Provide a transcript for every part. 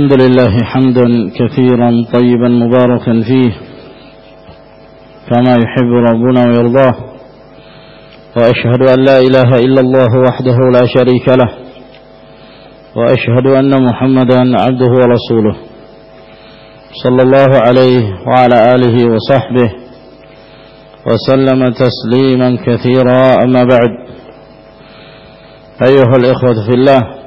الحمد لله حمدا كثيرا طيبا مباركا فيه كما يحب ربنا ويرضاه وأشهد أن لا إله إلا الله وحده لا شريك له وأشهد أن محمدا عبده ورسوله صلى الله عليه وعلى آله وصحبه وسلم تسليما كثيرا. أما بعد أيها الإخوة في الله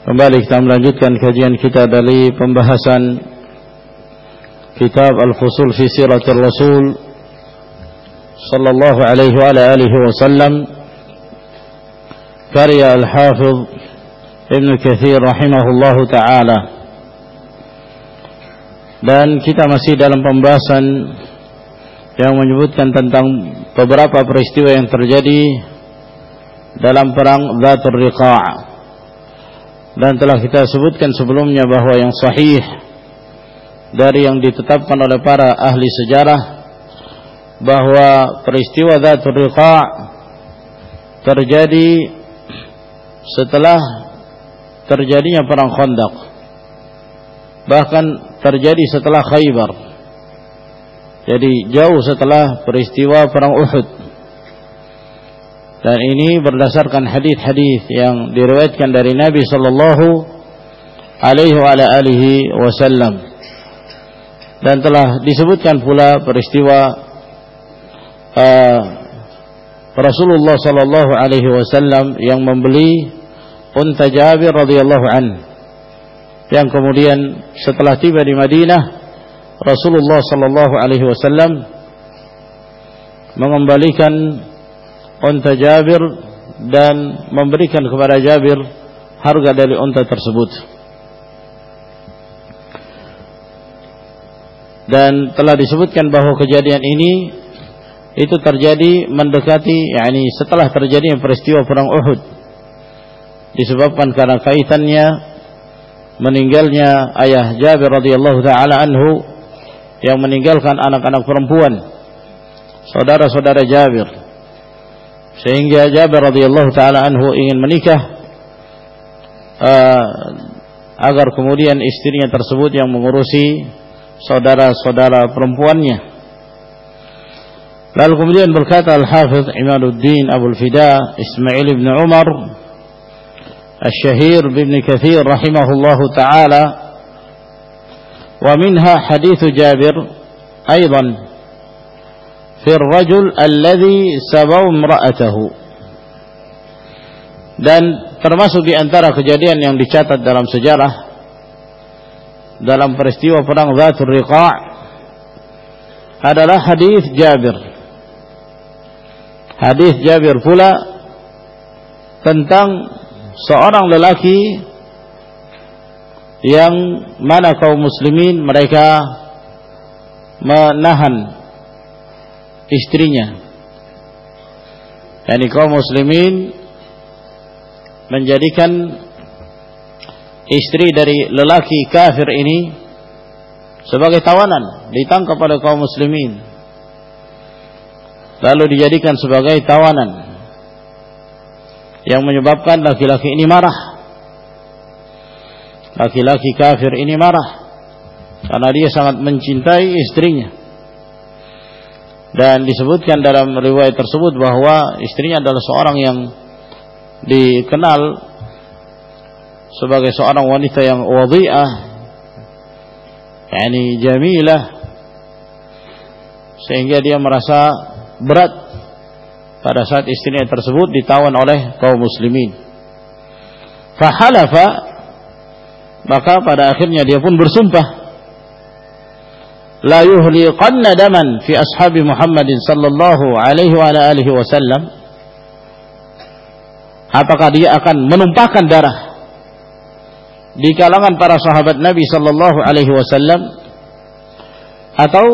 Kembali kita melanjutkan kajian kita dari pembahasan kitab Al-Fusul fi Siratul Rasul sallallahu alaihi wa alihi wasallam karya Al-Hafiz Ibn Kathir rahimahullahu taala. Dan kita masih dalam pembahasan yang menyebutkan tentang beberapa peristiwa yang terjadi dalam perang Dhatul Riqa' dan telah kita sebutkan sebelumnya bahwa yang sahih dari yang ditetapkan oleh para ahli sejarah bahwa peristiwa Dhatul Riqa' terjadi setelah terjadinya perang Khandaq. Bahkan terjadi setelah Khaybar. Jadi jauh setelah peristiwa perang Uhud dan ini berdasarkan hadis-hadis yang diriwayatkan dari Nabi sallallahu alaihi wasallam. Dan telah disebutkan pula peristiwa uh, Rasulullah sallallahu alaihi wasallam yang membeli unta Jabir radhiyallahu an. Yang kemudian setelah tiba di Madinah Rasulullah sallallahu alaihi wasallam mengembalikan unta Jabir dan memberikan kepada Jabir harga dari unta tersebut. Dan telah disebutkan bahwa kejadian ini itu terjadi mendekati yakni setelah terjadi peristiwa perang Uhud. Disebabkan karena kaitannya meninggalnya ayah Jabir radhiyallahu taala anhu yang meninggalkan anak-anak perempuan saudara-saudara Jabir sehingga Jabir radhiyallahu taala anhu ingin menikah uh, agar kemudian istrinya tersebut yang mengurusi saudara-saudara perempuannya. Lalu kemudian berkata Al-Hafidh Imaduddin Abu Fida Ismail bin Umar Al-Shahir bin Kathir rahimahullahu taala wa minha hadits Jabir aidan في الرجل الذي سبوا امرأته dan termasuk di antara kejadian yang dicatat dalam sejarah dalam peristiwa perang Zatul Riqa' adalah hadis Jabir. Hadis Jabir pula tentang seorang lelaki yang mana kaum muslimin mereka menahan istrinya. Yani kaum muslimin menjadikan istri dari lelaki kafir ini sebagai tawanan ditangkap oleh kaum muslimin. Lalu dijadikan sebagai tawanan yang menyebabkan laki-laki ini marah. Laki-laki kafir ini marah karena dia sangat mencintai istrinya dan disebutkan dalam riwayat tersebut bahwa istrinya adalah seorang yang dikenal sebagai seorang wanita yang wadhi'ah yakni jamilah sehingga dia merasa berat pada saat istrinya tersebut ditawan oleh kaum muslimin. Fahalafa maka pada akhirnya dia pun bersumpah la yuhliqanna daman fi ashabi Muhammadin sallallahu alaihi wa alihi wasallam apakah dia akan menumpahkan darah di kalangan para sahabat Nabi sallallahu alaihi wasallam atau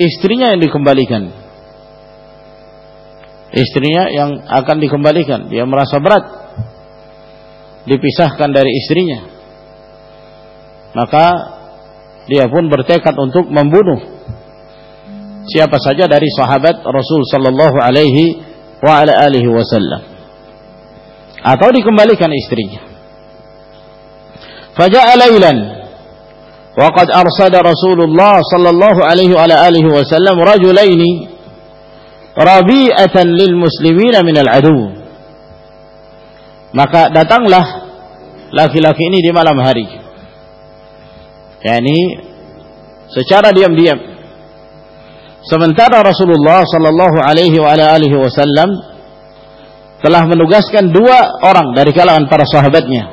istrinya yang dikembalikan? Istrinya yang akan dikembalikan. Dia merasa berat. Dipisahkan dari istrinya. Maka dia pun bertekad untuk membunuh. Siapa saja dari sahabat Rasul sallallahu alaihi wa ala alihi wasallam. Atau dikembalikan istrinya. Faja'a lailan wa qad arsada Rasulullah sallallahu alaihi wa alihi wasallam rajulaini rabi'atan lil muslimina min al-adu maka datanglah laki-laki ini di malam hari yakni secara diam-diam. Sementara Rasulullah sallallahu alaihi wasallam telah menugaskan dua orang dari kalangan para sahabatnya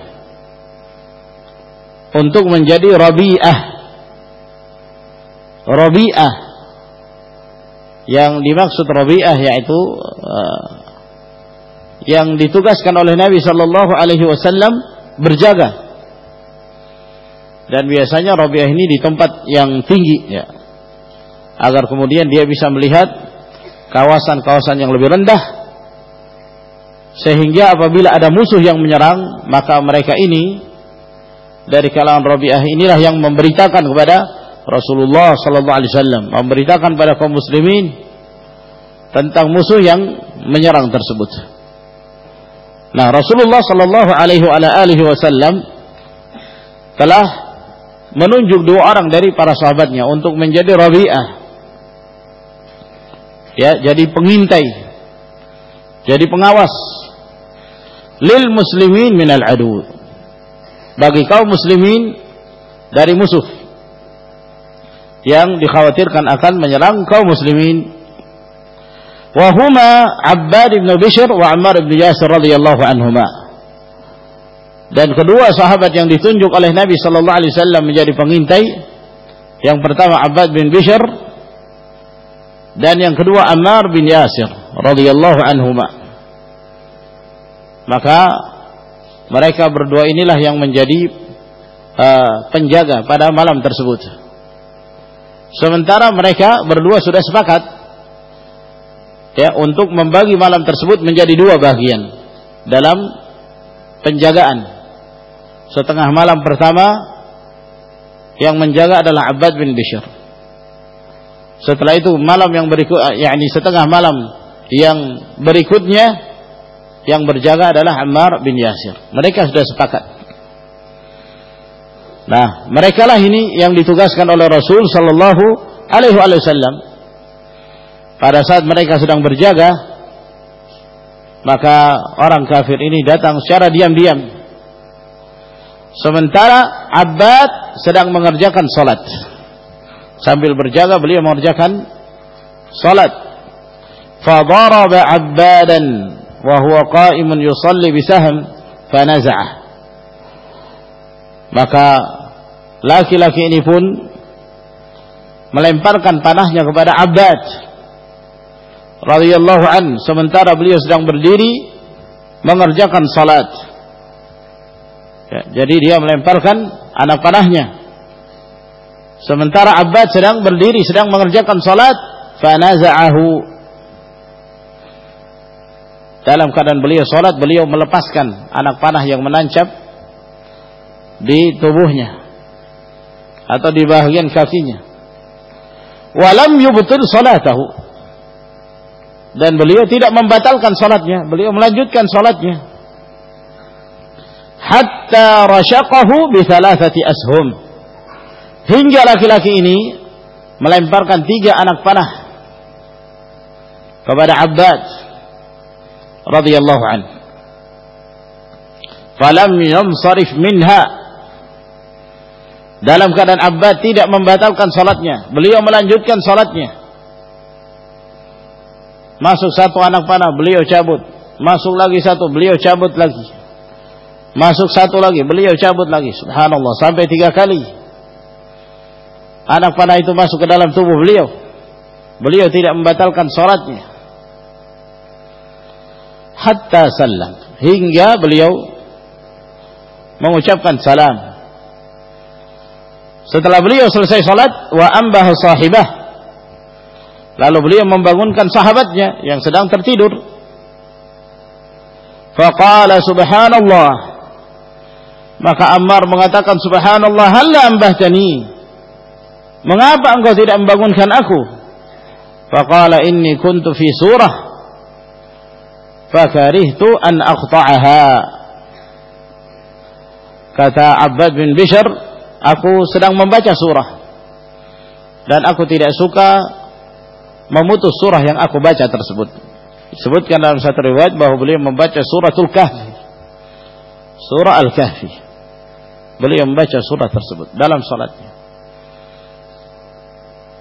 untuk menjadi Rabi'ah. Rabi'ah. Yang dimaksud Rabi'ah yaitu uh, yang ditugaskan oleh Nabi sallallahu alaihi wasallam berjaga dan biasanya Rabi'ah ini di tempat yang tinggi ya. Agar kemudian dia bisa melihat kawasan-kawasan yang lebih rendah. Sehingga apabila ada musuh yang menyerang maka mereka ini dari kalangan Rabi'ah inilah yang memberitakan kepada Rasulullah sallallahu alaihi wasallam, memberitakan kepada kaum muslimin tentang musuh yang menyerang tersebut. Nah, Rasulullah sallallahu alaihi wasallam telah menunjuk dua orang dari para sahabatnya untuk menjadi Rabi'ah. Ya, jadi pengintai. Jadi pengawas lil muslimin minal adu bagi kaum muslimin dari musuh yang dikhawatirkan akan menyerang kaum muslimin wahuma Abbad bin Bishr wa Ammar bin Yasir radhiyallahu anhuma dan kedua sahabat yang ditunjuk oleh Nabi sallallahu alaihi wasallam menjadi pengintai yang pertama Abbad bin Bishr dan yang kedua Ammar bin Yasir radhiyallahu anhuma maka mereka berdua inilah yang menjadi uh, penjaga pada malam tersebut. Sementara mereka berdua sudah sepakat ya untuk membagi malam tersebut menjadi dua bagian dalam penjagaan. Setengah malam pertama yang menjaga adalah Abbad bin Bishr. Setelah itu malam yang berikut yakni setengah malam yang berikutnya yang berjaga adalah Ammar bin Yasir. Mereka sudah sepakat. Nah, mereka lah ini yang ditugaskan oleh Rasul sallallahu alaihi wasallam. Pada saat mereka sedang berjaga, maka orang kafir ini datang secara diam-diam. Sementara Abbad sedang mengerjakan salat. Sambil berjaga beliau mengerjakan salat. Fadaraba Abbadan wa huwa qa'imun yusalli bisahm fanaza'ah. Maka laki-laki ini pun melemparkan panahnya kepada Abbad radhiyallahu an sementara beliau sedang berdiri mengerjakan salat ya, jadi dia melemparkan anak panahnya. Sementara Abbad sedang berdiri sedang mengerjakan salat fanaza'ahu. Dalam keadaan beliau sholat beliau melepaskan anak panah yang menancap di tubuhnya atau di bagian kakinya. Walam yubtul salatahu. Dan beliau tidak membatalkan salatnya beliau melanjutkan salatnya hatta rasyaqahu bi thalathati ashum hingga laki-laki ini melemparkan tiga anak panah kepada Abbad radhiyallahu an. Falam yansarif minha. Dalam keadaan Abbad tidak membatalkan salatnya, beliau melanjutkan salatnya. Masuk satu anak panah, beliau cabut. Masuk lagi satu, beliau cabut lagi. Masuk satu lagi, beliau cabut lagi. Subhanallah, sampai tiga kali. Anak panah itu masuk ke dalam tubuh beliau. Beliau tidak membatalkan salatnya hatta salam hingga beliau mengucapkan salam. Setelah beliau selesai salat wa ambah sahibah. Lalu beliau membangunkan sahabatnya yang sedang tertidur. Faqala subhanallah maka Ammar mengatakan subhanallah halla ambahtani mengapa engkau tidak membangunkan aku? Faqala inni kuntu fi surah fakarihtu an aqta'aha. Kata Abbad bin Bishr aku sedang membaca surah dan aku tidak suka memutus surah yang aku baca tersebut. Disebutkan dalam satu riwayat bahwa beliau membaca suratul kahfi. Surah al-kahfi beliau membaca surah tersebut dalam salatnya.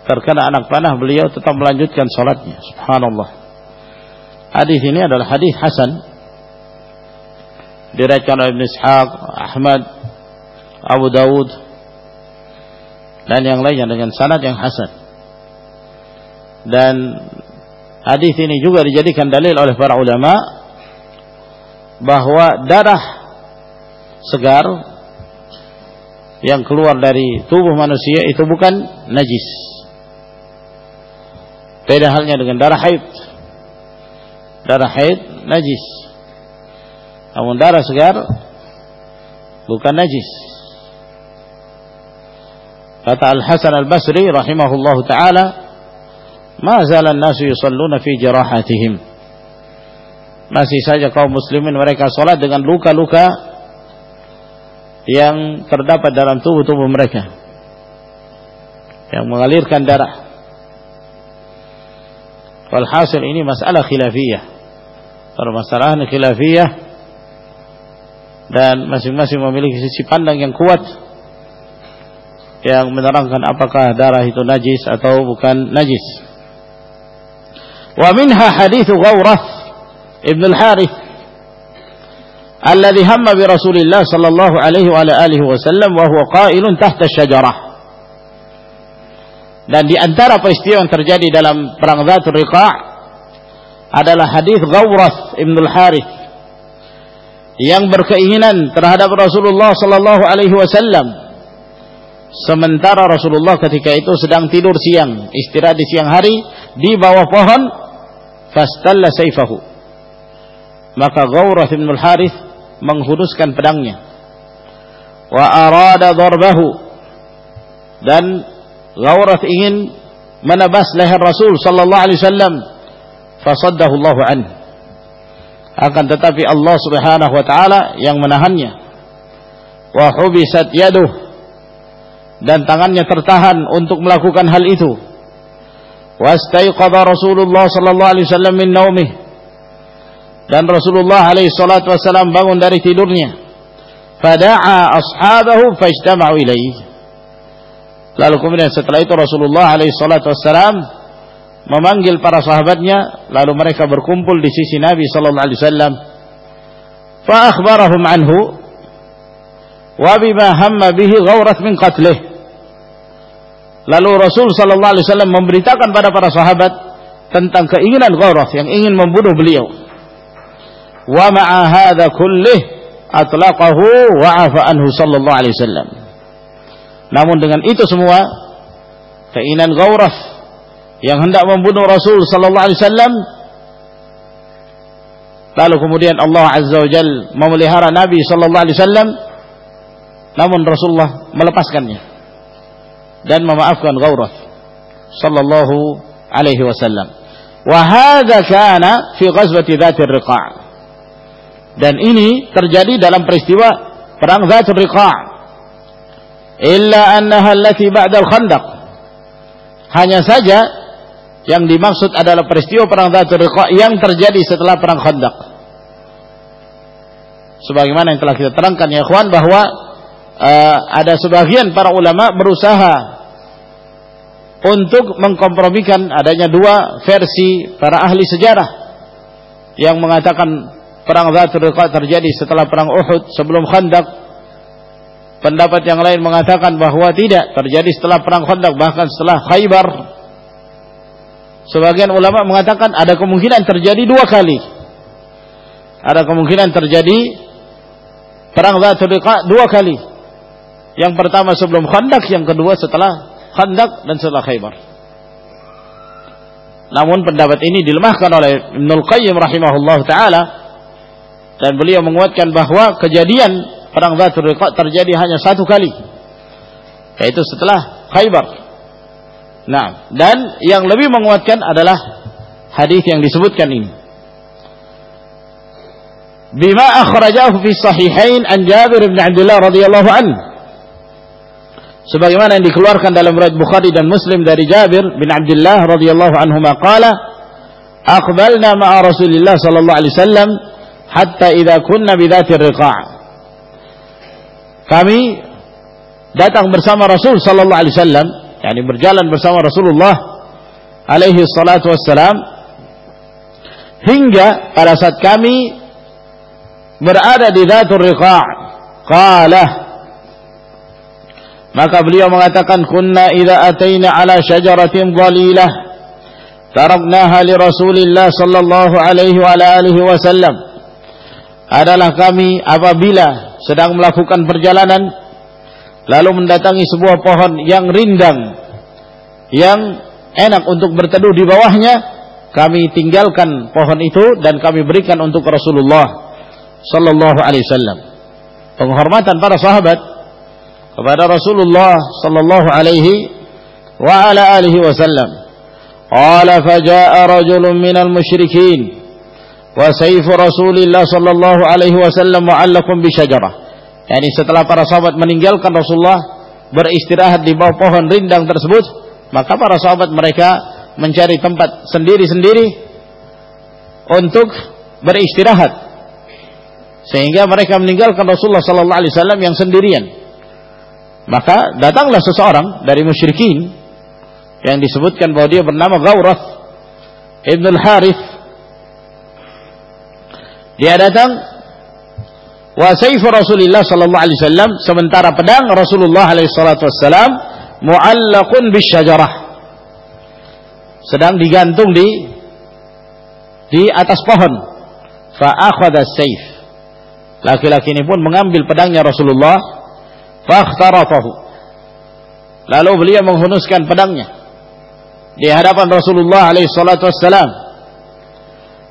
Terkena anak panah beliau tetap melanjutkan salatnya. Subhanallah. Hadis ini adalah hadis hasan. Diriwayatkan oleh Ibn Ishaq, Ahmad, Abu Dawud dan yang lainnya dengan sanad yang hasan. Dan hadis ini juga dijadikan dalil oleh para ulama bahwa darah segar yang keluar dari tubuh manusia itu bukan najis. Beda halnya dengan darah haid. Darah haid najis. Namun darah segar bukan najis. Kata Al-Hasan Al-Basri rahimahullahu taala, "Ma zala an-nasu yusalluna fi jarahatihim." Masih saja kaum muslimin mereka salat dengan luka-luka yang terdapat dalam tubuh-tubuh mereka yang mengalirkan darah. Walhasil ini masalah khilafiyah. Permasalahan khilafiyah dan masing-masing memiliki sisi pandang yang kuat yang menerangkan apakah darah itu najis atau bukan najis. Wa minha hadits Ghawrah Ibn al-Harith alladhi hamma bi Rasulillah sallallahu alaihi wa alihi wasallam wa huwa qailun tahta syajarah. Dan di antara peristiwa yang terjadi dalam perang Zatul Riqa' adalah hadis Ghawrah Ibn al-Harith yang berkeinginan terhadap Rasulullah sallallahu alaihi wasallam sementara Rasulullah ketika itu sedang tidur siang istirahat di siang hari di bawah pohon fastalla saifahu maka Ghawrah bin al-Harith menghunuskan pedangnya. Wa arada darbahu. Dan Ghawrah ingin menebas leher Rasul sallallahu alaihi wasallam. Fasaddahu Allah anhu. Akan tetapi Allah Subhanahu wa taala yang menahannya. Wa hubisat yaduh. Dan tangannya tertahan untuk melakukan hal itu. Wastaiqadha Rasulullah sallallahu alaihi wasallam min naumih dan Rasulullah alaihi salatu wasallam bangun dari tidurnya. Fada'a ashabahu fajtama'u ilaihi. Lalu kemudian setelah itu Rasulullah alaihi salatu wasallam memanggil para sahabatnya lalu mereka berkumpul di sisi Nabi sallallahu alaihi wasallam. Fa akhbarahum anhu wa bima hamma bihi ghawrat min qatlih. Lalu Rasul sallallahu alaihi wasallam memberitakan pada para sahabat tentang keinginan Ghawrath yang ingin membunuh beliau wa ma'a hadha kullih atlaqahu wa afa anhu sallallahu alaihi wasallam. Namun dengan itu semua keinginan Ghawrath yang hendak membunuh Rasul sallallahu alaihi wasallam lalu kemudian Allah azza wajal memelihara Nabi sallallahu alaihi wasallam namun Rasulullah melepaskannya dan memaafkan Ghaurah sallallahu alaihi wasallam. Wa hadza kana fi ghazwati dzatir riqa' dan ini terjadi dalam peristiwa perang dzatir riqa' illa annaha allati ba'da al-khandaq hanya saja yang dimaksud adalah peristiwa perang Dhatul Riqa yang terjadi setelah perang Khandaq. Sebagaimana yang telah kita terangkan ya ikhwan bahwa uh, ada sebagian para ulama berusaha untuk mengkompromikan adanya dua versi para ahli sejarah yang mengatakan perang Dhatul Riqa terjadi setelah perang Uhud sebelum Khandaq. Pendapat yang lain mengatakan bahwa tidak terjadi setelah perang Khandaq bahkan setelah Khaybar Sebagian ulama mengatakan ada kemungkinan terjadi dua kali. Ada kemungkinan terjadi perang Zatul Riqa dua kali. Yang pertama sebelum Khandaq, yang kedua setelah Khandaq dan setelah Khaybar. Namun pendapat ini dilemahkan oleh Ibnul Qayyim rahimahullah taala dan beliau menguatkan bahwa kejadian perang Riqa terjadi hanya satu kali yaitu setelah Khaybar Nah, dan yang lebih menguatkan adalah hadis yang disebutkan ini. bima akhrajahu fi sahihain an Jabir bin Abdullah radhiyallahu anhu sebagaimana yang dikeluarkan dalam riwayat Bukhari dan Muslim dari Jabir bin Abdullah radhiyallahu anhu qala aqbalna ma'a Rasulillah sallallahu alaihi wasallam hatta idza kunna bidzati riqa' kami datang bersama Rasul sallallahu alaihi wasallam yakni berjalan bersama Rasulullah alaihi salatu wassalam hingga pada saat kami berada di Dhatul Riqa' qala maka beliau mengatakan kunna idza ataina ala syajaratin dhalilah taraknaha li Rasulillah sallallahu alaihi wa alihi wasallam adalah kami apabila sedang melakukan perjalanan lalu mendatangi sebuah pohon yang rindang yang enak untuk berteduh di bawahnya kami tinggalkan pohon itu dan kami berikan untuk Rasulullah sallallahu alaihi wasallam. Penghormatan para sahabat kepada Rasulullah sallallahu alaihi wa ala alihi wasallam. Qala faja'a rajulun minal musyrikin wa sayfu Rasulillah sallallahu alaihi wasallam mu'allaqun bi syajarah. Yani setelah para sahabat meninggalkan Rasulullah beristirahat di bawah pohon rindang tersebut, maka para sahabat mereka mencari tempat sendiri-sendiri untuk beristirahat sehingga mereka meninggalkan Rasulullah sallallahu alaihi wasallam yang sendirian. Maka datanglah seseorang dari musyrikin yang disebutkan bahwa dia bernama Ghaurath Ibn al-Harith. Dia datang wa sayfu Rasulullah sallallahu alaihi wasallam sementara pedang Rasulullah alaihi salatu wasallam muallaqun bisyajarah. Sedang digantung di di atas pohon. Fa akhadha sayf Laki-laki ini pun mengambil pedangnya Rasulullah, fakhtarafahu. Lalu beliau menghunuskan pedangnya di hadapan Rasulullah alaihi salatu wassalam.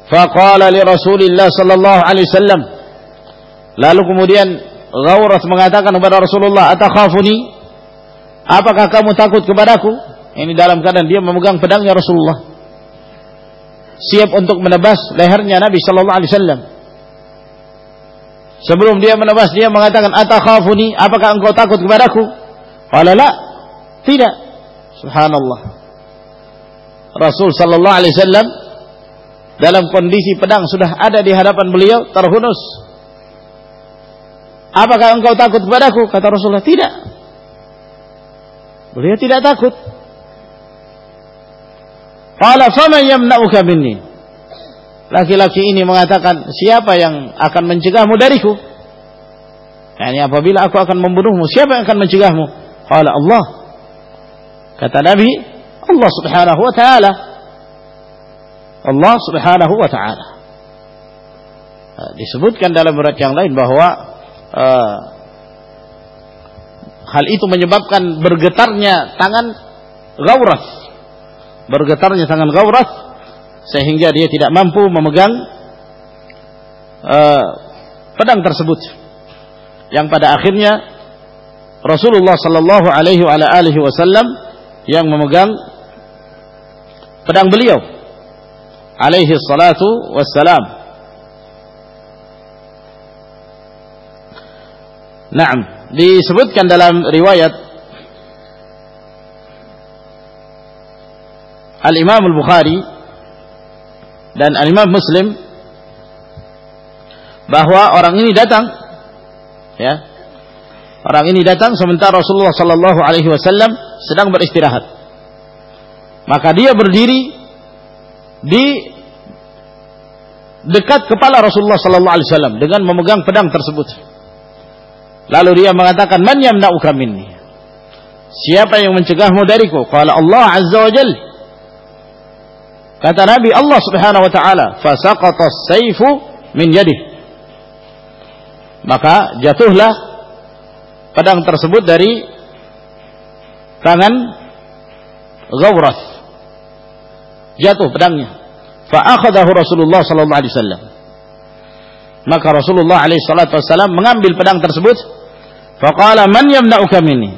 Faqala li Rasulillah sallallahu alaihi wasallam. Lalu kemudian Ghawras mengatakan kepada Rasulullah, "Atakhafuni? Apakah kamu takut kepadaku?" Ini dalam keadaan dia memegang pedangnya Rasulullah. Siap untuk menebas lehernya Nabi sallallahu alaihi wasallam. Sebelum dia menebas dia mengatakan atakhafuni apakah engkau takut kepadaku? Qala la. Tidak. Subhanallah. Rasul sallallahu alaihi wasallam dalam kondisi pedang sudah ada di hadapan beliau terhunus. Apakah engkau takut kepadaku? Kata Rasulullah, tidak. Beliau tidak takut. Qala faman yamna'uka minni? laki-laki ini mengatakan siapa yang akan mencegahmu dariku yani apabila aku akan membunuhmu siapa yang akan mencegahmu qala Allah kata Nabi Allah Subhanahu wa taala Allah Subhanahu wa taala. Disebutkan dalam berat yang lain bahwa uh, hal itu menyebabkan bergetarnya tangan Gauras. Bergetarnya tangan Gauras sehingga dia tidak mampu memegang uh, pedang tersebut. Yang pada akhirnya Rasulullah sallallahu alaihi wasallam yang memegang pedang beliau alaihi salatu wassalam. Naam, disebutkan dalam riwayat Al-Imam Al-Bukhari dan Al-Imam Muslim bahwa orang ini datang ya. Orang ini datang sementara Rasulullah sallallahu alaihi wasallam sedang beristirahat. Maka dia berdiri di dekat kepala Rasulullah sallallahu alaihi wasallam dengan memegang pedang tersebut lalu dia mengatakan man yamna'uka minni siapa yang mencegahmu dariku qala Allah azza wa jalla Kata Nabi Allah Subhanahu wa taala, "Fasaqata as-sayfu min yadih." Maka jatuhlah pedang tersebut dari tangan Ghawras. Jatuh pedangnya. Fa akhadahu Rasulullah sallallahu alaihi wasallam. Maka Rasulullah alaihi salatu wasallam mengambil pedang tersebut. Faqala man yamna'uka minni?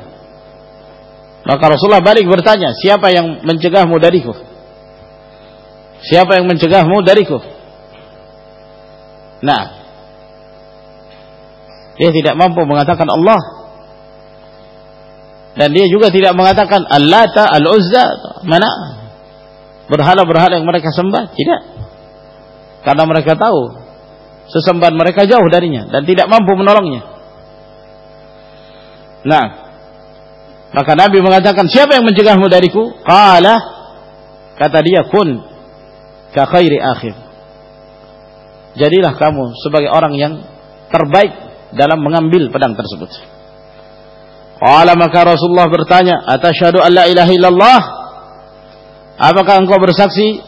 Maka Rasulullah balik bertanya, siapa yang mencegahmu dariku? Siapa yang mencegahmu dariku? Nah, Dia tidak mampu mengatakan Allah. Dan dia juga tidak mengatakan Al-Lata, Al-Uzza, mana? Berhala-berhala yang mereka sembah, tidak. Karena mereka tahu sesembahan mereka jauh darinya dan tidak mampu menolongnya. Nah, maka Nabi mengatakan, siapa yang mencegahmu dariku? Qala, kata dia, kun ka khairi akhir. Jadilah kamu sebagai orang yang terbaik dalam mengambil pedang tersebut. Qala maka Rasulullah bertanya, "Atasyhadu an la ilaha illallah?" Apakah engkau bersaksi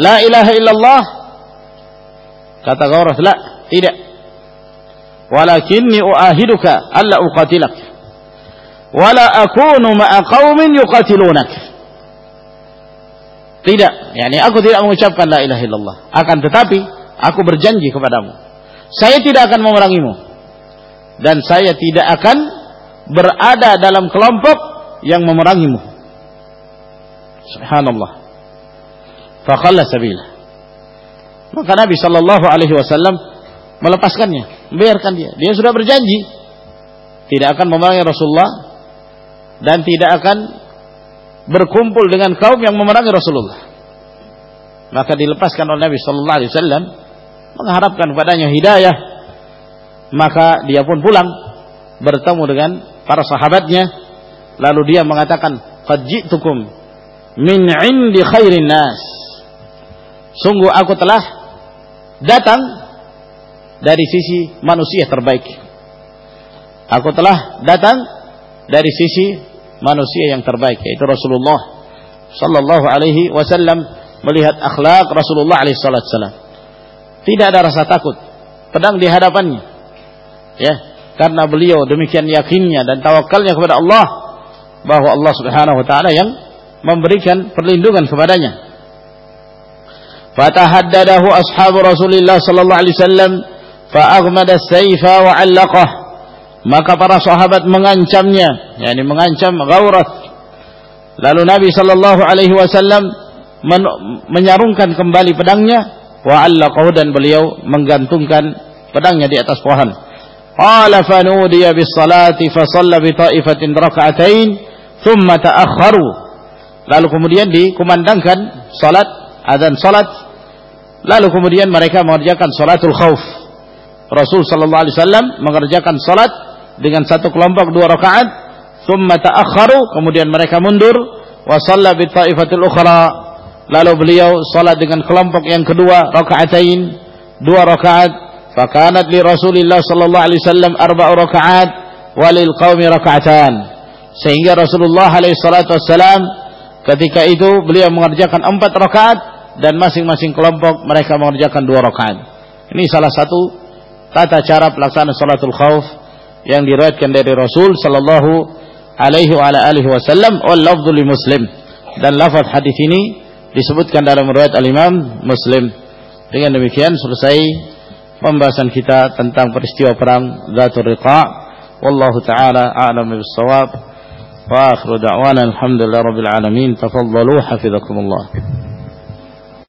la ilaha illallah? Kata Ghaurah, "La, tidak." Walakinni uahiduka alla uqatilak. Wala akunu ma'a qaumin yuqatilunak. Tidak, yakni aku tidak mengucapkan la ilaha illallah. Akan tetapi aku berjanji kepadamu, saya tidak akan memerangimu dan saya tidak akan berada dalam kelompok yang memerangimu. Subhanallah. Faqalla sabila. Maka Nabi sallallahu alaihi wasallam melepaskannya, biarkan dia. Dia sudah berjanji tidak akan memerangi Rasulullah dan tidak akan berkumpul dengan kaum yang memerangi Rasulullah. Maka dilepaskan oleh Nabi sallallahu alaihi wasallam mengharapkan padanya hidayah. Maka dia pun pulang bertemu dengan para sahabatnya lalu dia mengatakan qad ji'tukum min 'indi khairin nas. Sungguh aku telah datang dari sisi manusia terbaik. Aku telah datang dari sisi manusia yang terbaik yaitu Rasulullah sallallahu alaihi wasallam melihat akhlak Rasulullah alaihi wasallam tidak ada rasa takut. Pedang di hadapannya. Ya, karena beliau demikian yakinnya dan tawakalnya kepada Allah bahwa Allah Subhanahu wa taala yang memberikan perlindungan kepadanya. Fatahaddadahu ashabu Rasulullah sallallahu alaihi wasallam fa'aghmada as-sayfa wa 'allaqah. Maka para sahabat mengancamnya, yakni mengancam Ghaurat. Lalu Nabi sallallahu alaihi wasallam menyarungkan kembali pedangnya wa allaqahu dan beliau menggantungkan pedangnya di atas pohon. Qala bis salati fa shalla bi ta'ifatin thumma ta'akhkharu. Lalu kemudian dikumandangkan salat azan salat lalu kemudian mereka mengerjakan salatul khauf. Rasul sallallahu alaihi wasallam mengerjakan salat dengan satu kelompok dua rakaat thumma ta'akhkharu kemudian mereka mundur wa shalla bi ta'ifatil ukhra Lalu beliau salat dengan kelompok yang kedua rakaatain, dua rakaat. Fakanat li Rasulillah sallallahu alaihi wasallam arba'u rakaat walil qaumi rakaatan. Sehingga Rasulullah alaihi salatu wasallam ketika itu beliau mengerjakan empat rakaat dan masing-masing kelompok mereka mengerjakan dua rakaat. Ini salah satu tata cara pelaksanaan salatul khauf yang diriwayatkan dari Rasul sallallahu alaihi wa alihi wasallam wal lafdhu li Muslim. Dan lafaz hadis ini disebutkan dalam riwayat al-Imam Muslim. Dengan demikian selesai pembahasan kita tentang peristiwa perang Zatul Riqa. Wallahu taala a'lam وآخر دعوانا الحمد لله رب العالمين. تفضلوا حفظكم الله.